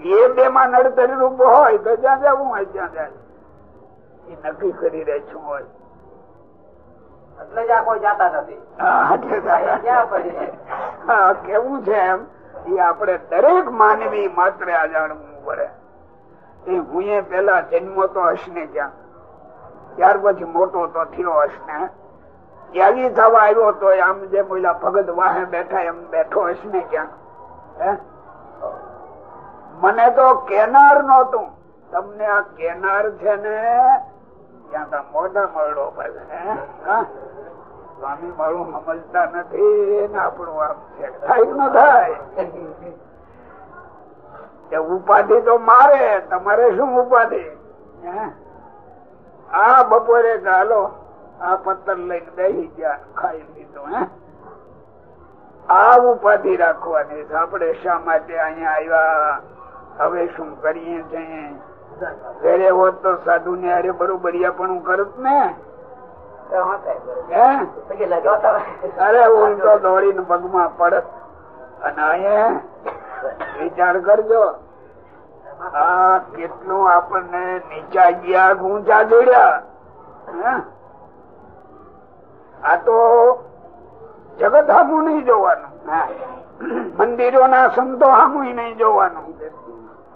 એ બે માં નડતરી રૂપ હોય તો જ્યાં જવું હોય ત્યાં જાય. એ નક્કી કરી રહી છું હોય. એટલે જ આ કોઈ જાતા નથી. કેવું છે એમ? એ આપણે દરેક માનવી માત્ર આ જાણવું પડે. એ હું પેલા જન્મો તો હશ ને ત્યાં ત્યાર પછી મોટો તો થયો હશ ને ત્યાગી થવા આવ્યો તો આમ જે પેલા ભગત વાહે બેઠા એમ બેઠો હશ ને ક્યાં. હે? મને તો કેનાર નતું તમને આ કેનાર છે ને ત્યાં તો મોઢા મળો પાછો, સ્વામી મારું સમજતા નથી ને આપણું આમ છે. થાય ન થાય. ઉપાધિ તો મારે તમારે શું ઉપાધિ? આ બપોરે ગાલો આ પત્તર લઈને દહી ગયા ખાઈ લીધું હે? આ ઉપાધિ રાખવાની. આપણે શા માટે અહીંયા આવ્યા? હવે શું કરીએ છીએ? ઘરે હોત તો સાધુ ને અરે બરોબરિયા પણ કરત ને. હે અરે ઉલટો દોડીને પગમાં પડત. અને વિચાર કરજો. આ કેટલું આપણને નીચા ગયા ઊંચા જોડ્યા. હે? આ તો જગત હામું નહીં જોવાનું. મંદિરો ના સંતો હામું નહીં જોવાનું.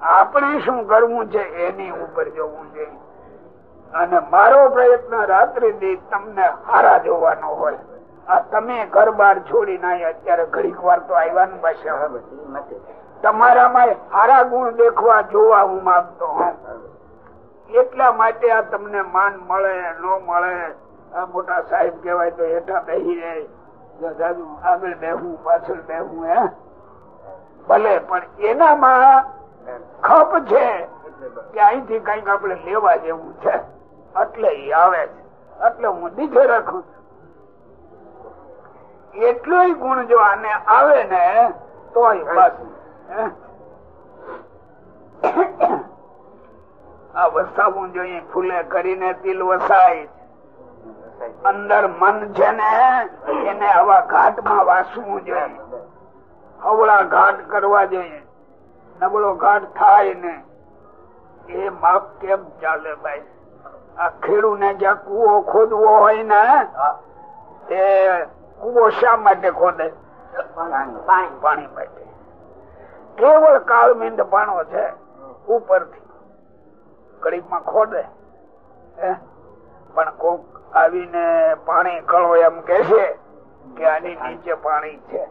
આપણે શું કરવું છે એની ઉપર જવું છે. અને મારો પ્રયત્ન રાત્રિ દી તમને હારા જોવાનો હોય. આ તમે ઘર બાર છોડીને અહીંયા અત્યારે ઘડીક વાર તો આવ્યા પાસે તમારામાં હારા ગુણ દેખવા જોવા હું માંગતો હું એટલા માટે આ તમને માન મળે ન મળે આ મોટા સાહેબ કહેવાય તો હેઠા બેસી જાય આગળ બેહું પાછળ બેહું હે? ભલે પણ એનામાં ખપ છે કે અહીંથી કંઈક આપણે લેવા જેવું છે. એટલે એ આવે છે. એટલે હું દીધે રાખું એટલો ગુણ જો આને આવે ને તો આ વસાવું જોઈએ ફૂલે કરીને તિલ વસાય અંદર મન છે ને, એને આવા ઘાટમાં વાસવું જોઈએ. હવળા ઘાટ કરવા જોઈએ. નબળો ઘાટ થાય ને એ માપ કેમ ચાલે ભાઈ? આ ખેડૂને જ્યાં કુવો ખોદવો હોય ને તે કુવો શા માટે ખોદે? પાણી. માટે. કેવળ કાળમીંડ પાણો છે ઉપરથી. કડીકમાં ખોદે? પણ કોક આવીને પાણી કળો એમ કે છે કે આની નીચે પાણી છે.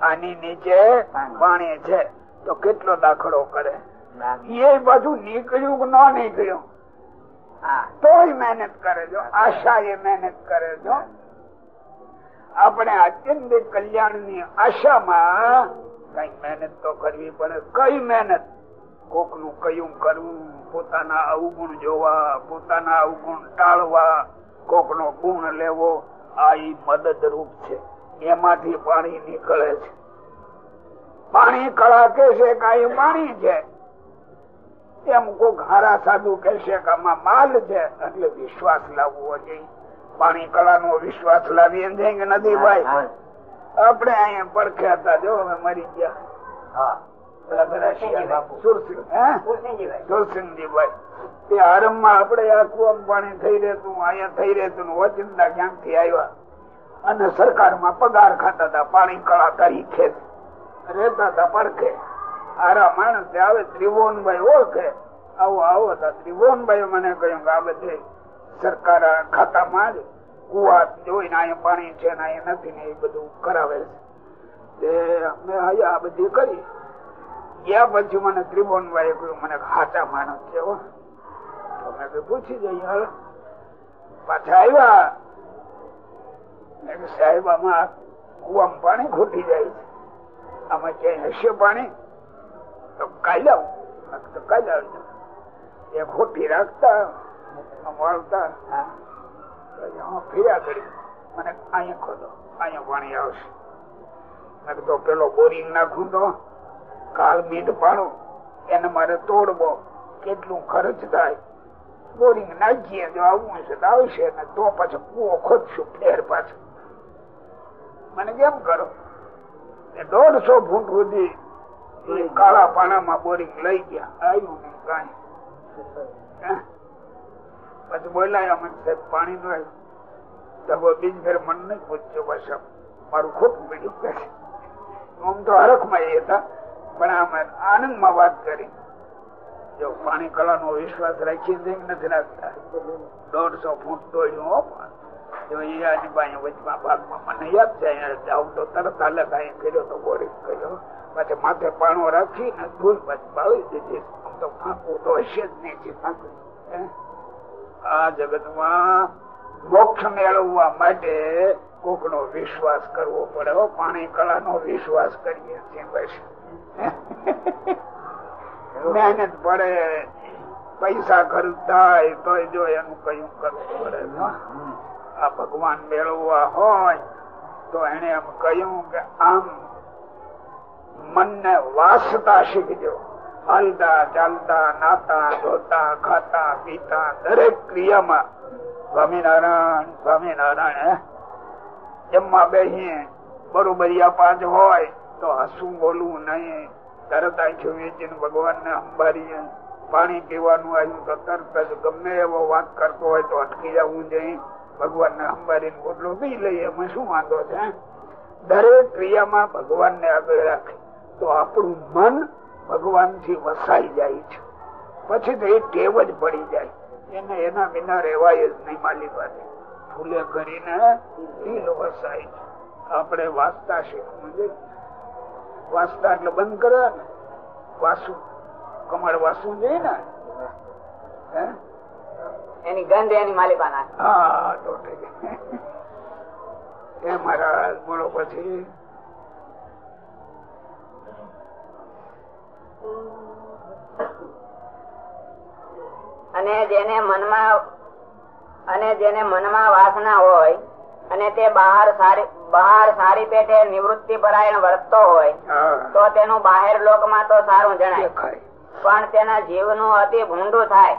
આની નીચે પાણી છે. તો કેટલો દાખલો કરે? એ બાજુ નીકળ્યું ન નીકળ્યું? તોય મહેનત કરે જો આશા એ મહેનત કરે જો. આપણે અત્યંત કલ્યાણની આશામાં કઈ મહેનત તો કરવી પડે. કઈ મહેનત? કોકનું કયું કરવું? પોતાના અવગુણ જોવા પોતાના અવગુણ ટાળવા કોક નો ગુણ લેવો આ મદદરૂપ છે. એમાંથી પાણી નીકળે છે. પાણી કળા કે છે કે આ ઈ પાણી છે. એમ કોક હારા સાધુ કે આમાં માલ છે. એટલે વિશ્વાસ લાવવો જોઈએ. પાણી કળા નો વિશ્વાસ લાવીએ છે કે નથી ભાઈ. આપણે અહીંયા પડખ્યા હતા. જો હવે મરી ગયા. પેલા બધા શિયાળે. સુરસિંહ, હે? સુરસિંહજીભાઈ. એ આરંભમાં આપણે આ કુવામાં પાણી થઈ રહેતું અહીંયા થઈ રહેતું ને ઓચિંતા ક્યાંકથી આવ્યા. અને સરકારમાં પગાર ખાતા હતા પાણી કળા તરીકે રહેતા હતા પડખે. આરા માણસ આવે ત્રિભુવનભાઈ ઓળખે. આવો આવો હતા ત્રિભુવનભાઈ મને કહ્યું કે આ બધે સરકાર ખાતામાં માં કુવા જોઈને અહીંયા પાણી છે ને અહીંયા નથી ને એ બધું કરાવે છે. બધી કરી. ગયા પછી મને ત્રિભુવનભાઈ કહ્યું, મને હાચા માણસ છે મેં પૂછી જઈએ હાલો. પાછા આવ્યા. સાહેબ, આમાં કુવામાં પાણી ખૂટી જાય છે. આમાં ક્યાંય હશે પાણી? તો કાઈ આવું તો કાઈ આવજો એ ખોટી રાખતા વાળતા. ફેર્યા કરી. મને અહીંયા ખોદો. અહીંયા પાણી આવશે. મેં તો પેલો બોરિંગ નાખું તો કાલ મીઠ પાડું. એને મારે તોડવો. કેટલું ખર્ચ થાય. બોરિંગ નાખીએ જો આવવું છે તો આવશે. ને તો પછી કુવો ખોદશું ફેર પાછું. મને કેમ કરો? દોઢસો ફૂટ સુધી કાળા પાણામાં બોરિંગ લઈ ગયા. આવ્યું નહીં પછી બોલાયા મને, સાહેબ, પાણી નો વાત કરી. જો પાણી કલાનો વિશ્વાસ રાખી નથી રાખતા. દોઢસો ફૂટ દોડ્યું. મને યાદ છે અહીંયા જાઉં તો તરત હાલે કર્યો તો ગોળી કર્યો. પછી માથે પાણો રાખી ને ધૂળ પછી દીધી. આમ તો ફાંકવું તો આ જગતમાં મોક્ષ મેળવવા માટે કોક નો વિશ્વાસ કરવો પડે. પાણી કળા નો વિશ્વાસ કરીએ છીએ બસ. મહેનત પડે. પૈસા ખર્ચ થાય તો જો એનું કયું કરવું પડે. આ ભગવાન મેળવવા હોય, તો એને એમ કહ્યું કે આમ મનને વાસતા શીખજો. હાલતા ચાલતા, નાતા, ધોતા, ખાતા, પીતા, દરેક ક્રિયામાં સ્વામિનારાયણ સ્વામિનારાયણ? જમવા બેસીએ બરોબરિયા પાંચ હોય, તો હસવું બોલવું નહીં. તરત આંખો વેચીને ભગવાન ને સંભાળીએ પાણી પીવાનું આવ્યું તો તરત જ ગમે એવો વાત કરતો હોય તો અટકી જવું જોઈએ ભગવાન ને અંબારી બોટલો પી લઈએ, એમાં શું વાંધો છે દરેક ક્રિયામાં ભગવાન ને આગળ રાખે. તો આપણું મન ભગવાનથી વસાઈ જાય છે. પછી તો એ ટેવ જ પડી જાય. એને એના વિના રેવાય જ નહીં માલી પાસે. ફૂલે કરીને દિલ વસાય છે. આપણે વાંચતા શીખવું જોઈએ. વાંચતા એટલે બંધ કરે ને? વાસુ કમળ વાસુ જોઈએ ને? હે? એની ગંધ એની માલિકા ઠીક એ મહારાજ બોલો પછી. અને જેને મનમાં અને જેને મનમાં વાસના હોય અને તે બહાર સારી બહાર સારી પેટે નિવૃત્તિ પરાયણ વર્તતો હોય તો તેનું બહાર લોકમાં તો સારું જણાય. પણ તેના જીવનું અતિ ભૂંડું થાય.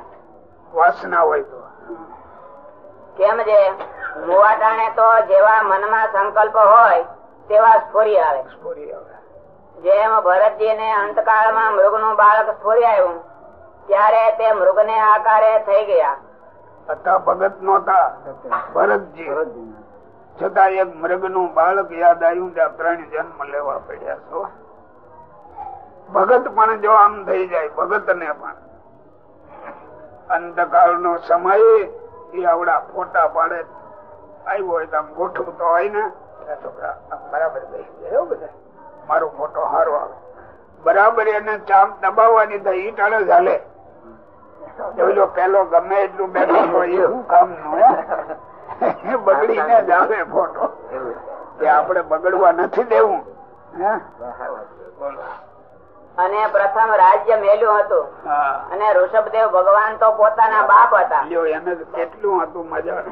વાસના હોય તો. કેમ જે મુવાટાણે તો જેવા મનમાં સંકલ્પ હોય તેવા સ્ફોરી આવે. સ્ફોરી આવે. જેમ ભરતજી ને અંતકાળમાં મૃગનું બાળક સ્ફોરી આવ્યું ત્યારે તે મૃગ ને આકારે થઈ ગયા. હતા ભગત નહોતા. ભરતજી. છતાં એક મૃગનું બાળક યાદ આવ્યું ત્યાં ત્રણ જન્મ લેવા પડ્યા છો ભગત પણ જો આમ થઈ જાય ભગત ને પણ. અંતકાળ નો સમય એ આવડા ફોટા પાડે. આવ્યો હોય તો આમ ગોઠવતો હોય ને. છોકરા આમ બરાબર બેસી જાય બધા. મારો ફોટો હારો આવે. બરાબર એને ચામ દબાવવાની તો ઈ ટાળે ચાલે ઓલો પેલો ગમે એટલું બેઠો હોય કામનું બગડીને જ આવે ફોટો. એ આપણે બગડવા નથી દેવું. હે. બોલો. અને પ્રથમ રાજ્ય મેલ્યું હતું. અને ઋષભદેવ ભગવાન તો પોતાના બાપ હતા. કેટલું હતું મજા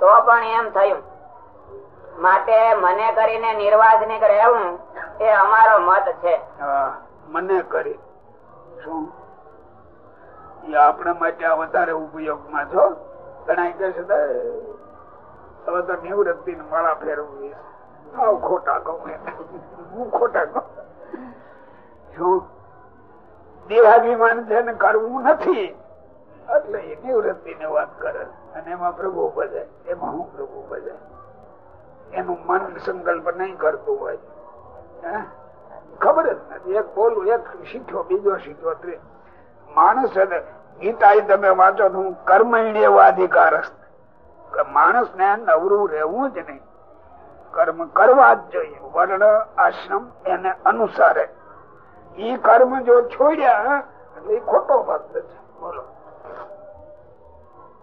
તો પણ એમ થયું. માટે મને કરીને નિર્વાચનિક રહેવું એ અમારો મત છે. મને કરી. શું? એ આપણા માટે વધારે ઉપયોગમાં છો તણાઈ કહે હવે તો નિવૃત્તિ માળા ફેરવવી ખોટા કહું હું ખોટા કહું? શું દેહાભિમાન છે. ને કરવું નથી. એટલે એ નિવૃત્તિ ને વાત કરે. અને એમાં પ્રભુ ભજે એમાં હું પ્રભુ ભજે એનું મન સંકલ્પ નહીં કરતું હોય? ખબર જ નથી. એક બોલું, એક શીખ્યો, બીજો શીખ્યો માણસ ગીતા તમે વાંચો તો હું કર્મણ્યવાધિકાર માણસ ને નવરું રહેવું જ નહીં. કર્મ કરવા જ જોઈએ. વર્ણ, આશ્રમ એને અનુસારે ઈ કર્મ જો છોડ્યા એટલે ખોટો ભક્ત છે. બોલો.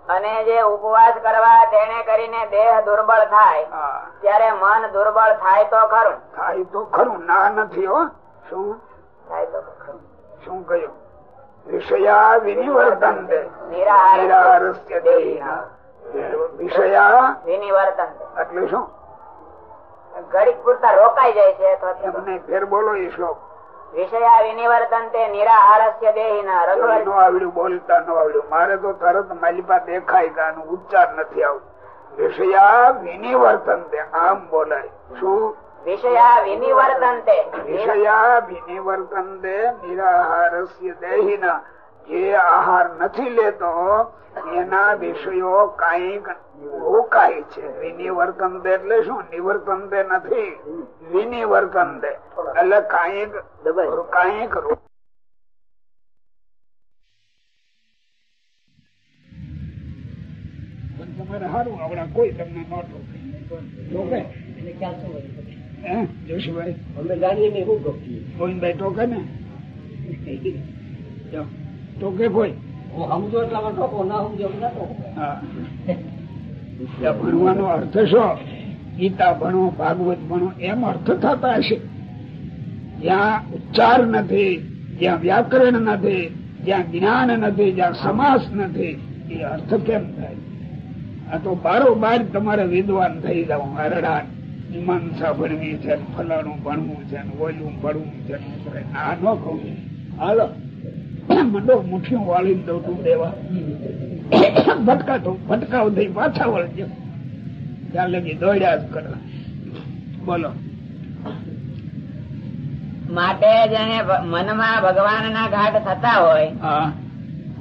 અને જે ઉપવાસ કરવા તેને કરીને દેહ દુર્બળ થાય ત્યારે મન દુર્બળ થાય તો ખરું. થાય તો ખરું ના નથી હો. શું? થાય તો ખરું. શું કહ્યું? વિષયા વિનિવર્તન દેહિના. વિષયા? વિનિવર્તન એટલે શું? ઘડીક પૂરતા રોકાઈ જાય છે એમને ફેર બોલો એ શ્લોક. વિષયા વિનિવર્તન નિરાહારસ્ય દેહિના રઘુવર નો આવડ્યું બોલતા નો આવડ્યું. મારે તો તરત માલિપા દેખાય આનું ઉચ્ચાર નથી આવતું. વિષયા વિનિવર્તન આમ બોલાય. શું? વિષયા વિનિવર્તન તે વિષયા વિનિવર્તન દે નિરાહારસ્ય દેહિના જે આહાર નથી લેતો એના વિષયો કંઈક રોકાય છે. વિનિવર્તન દે એટલે શું? નિવર્તન દે નથી. વિનિવર્તન દે. એટલે કંઈક કંઈક તમારે સારું આવડા કોઈ તમને ન ટોકે ટોકે જોશુભાઈ? અમે જાણીએ ને ગોવિંદભાઈ ટોકે ને? ટોકે કોઈ. સમજો એટલા ટોકો ના સમજો ના ટોકો ભણવાનો અર્થ શો? ગીતા ભણો ભાગવત ભણો એમ અર્થ થતા હશે. જ્યાં ઉચ્ચાર નથી જ્યાં વ્યાકરણ નથી જ્યાં જ્ઞાન નથી જ્યાં સમાસ નથી એ અર્થ કેમ થાય? આ તો બારોબાર તમારે વિદ્વાન થઈ જાવ હરડા મીમાંસા ભણવી છે ફલાણું ભણવું છે ને ઓલું ભણવું છે આ ન કહું. હાલો. મંડો મુઠ્યું વાળી દઉં તું દેવા. ભટકાતો ભટકાવ થઈ પાછા વળજો ત્યાં લગી દોડ્યા જ કરે બોલો. માટે જેને મનમાં મનમાં ભગવાનના ઘાટ થતા હોય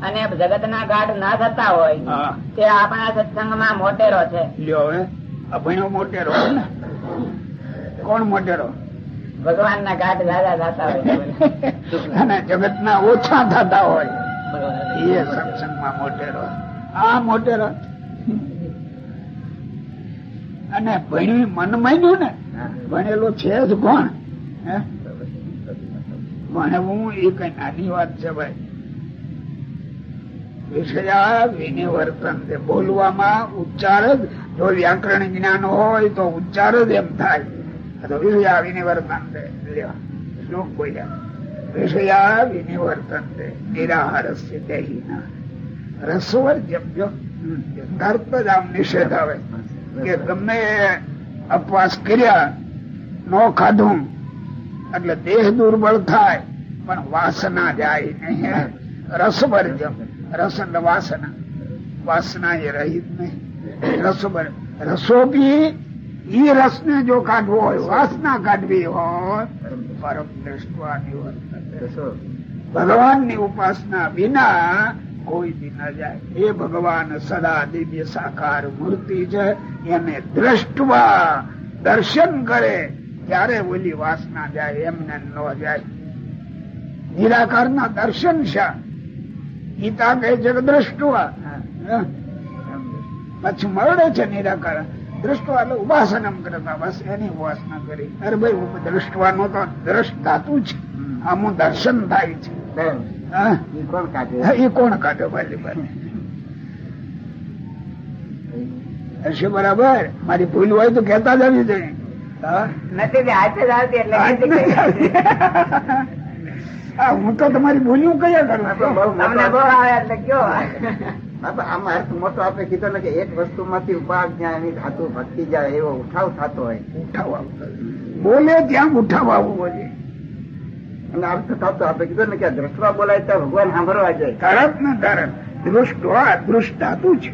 અને અને જગતના ઘાટ ના થતા હોય હા. તે આપણા સત્સંગમાં મોટેરો છે. લ્યો હવે. આ મોટેરો. ને કોણ મોટેરો? ભગવાનના ઘાટ દાદા દાતા હોય. અને જગત ના ઓછા થતા હોય. એ સત્સંગમાં મોટેરો. આ મોટેરો. અને ભણવી મન માન્યું ને ભણેલો છે જ કોણ? હે? ભણવું એ કઈ નાની વાત છે ભાઈ. વિષયા વિનિવર્તન. તે બોલવામાં ઉચ્ચાર જ જો વ્યાકરણ જ્ઞાન હોય તો ઉચ્ચાર જ એમ થાય. તો વિષયા વિનિવર્તન લેવા શ્લોક બોલ્યા વિષયા વિનિવર્તન નિષેધ આવે કે ગમે અપવાસ કર્યા નો ખાધું એટલે દેહ દુર્બળ થાય પણ વાસના જાય નહીં રસભર રસ વાસના વાસના એ રહિત નહીં રસભર રસો બી ઈ રસ ને જો કાઢવો હોય વાસના કાઢવી હોય પરમ દ્રષ્ટવાની ભગવાનની ઉપાસના વિના કોઈ બી ન જાય. એ ભગવાન સદા દિવ્ય સાકાર મૂર્તિ છે. એને દ્રષ્ટવા દર્શન કરે ત્યારે ઓલી વાસના જાય એમને ન જાય. નિરાકાર ના દર્શન શા ગીતા કહે છે કે દ્રષ્ટવા. પછી મળે છે નિરાકાર. દ્રષ્ટવા એટલે ઉપાસનમ કરતા બસ એની ઉપાસના કરી. અરે ભાઈ દ્રષ્ટવાનો તો દ્રષ્ટ ધાતુ છે આમું દર્શન થાય છે. એ કોણ કાઢે? ભાઈ હશે બરાબર. મારી ભૂલ હોય તો કેતા જ આવી જોઈએ હા? તે હું તમારી ભૂલ્યું કયા કરું તમને બહુ આવે એટલે કયો? આમાં અર્થ મોટો આપણે કીધો ને કે એક વસ્તુ માંથી જ્યાં એની ધાતુ ભટકી જાય એવો ઉઠાવ થતો હોય. ઉઠાવ આવતો. બોલે ત્યાં ઉઠાવ આવવો જોઈએ. અને અર્થ થતો આપણે કીધું ને કે દ્રષ્ટવા બોલાય તો ભગવાન સાંભળવા જાય. તરત ને તરત. દૃષ્ટ આ દૃષ્ટ ધાતુ છે.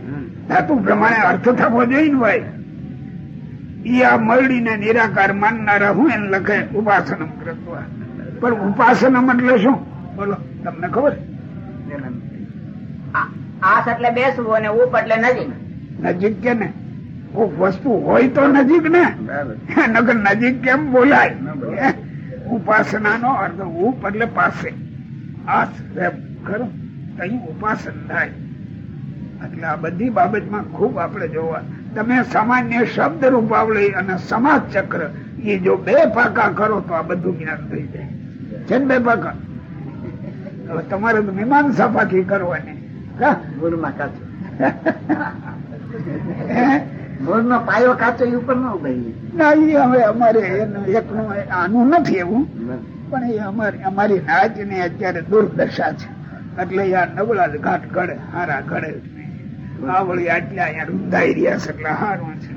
ધાતુ પ્રમાણે અર્થ થવો જોઈએ ને ભાઈ. ઈ આ મરડીને નિરાકાર માનનારા હું એને લખે ઉપાસનમ કરત્વા પણ ઉપાસનમ એટલે શું? બોલો તમને ખબર? આ- આસ એટલે બેસવું અને ઉપ એટલે નજીક. નજીક કે ને? કોક વસ્તુ હોય તો નજીક ને? નગર નજીક કેમ બોલાય? ઉપાસના નો અર્થ ઉપ એટલે પાસે. આસ ખરું કઈ ઉપાસન થાય. એટલે આ બધી બાબતમાં ખૂબ આપણે જોવા. તમે સામાન્ય શબ્દ રૂપાવળી અને સમાજ ચક્ર એ જો બે પાકા કરો તો આ બધું જ્ઞાન થઈ જાય. છે ને બે પાકા? તમારે તો મીમાંસા પાકી કરવાની. હા કાચો. મૂળ નો પાયો કાચો એ ઉપર ન ભાઈ ના એ હવે અમારે એકનું આનું નથી એવું. પણ એ અમારી અમારી નાચ ને અત્યારે દુર્દશા છે. એટલે આ નબળા ઘાટ ઘડે હારા ઘડે. જ નહીં. આ વળી આટલા અહીંયા રૂંધાઈ રહ્યા છે એટલે હારું છે.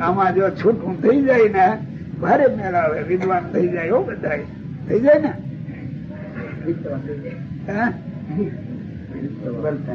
આમાં જો છૂટું થઈ જાય ને ભારે મેળાવે વિદ્વાન થઈ જાય હો બધા થઈ જાય ને? હે? સહજાનંદ پيٽر بولتا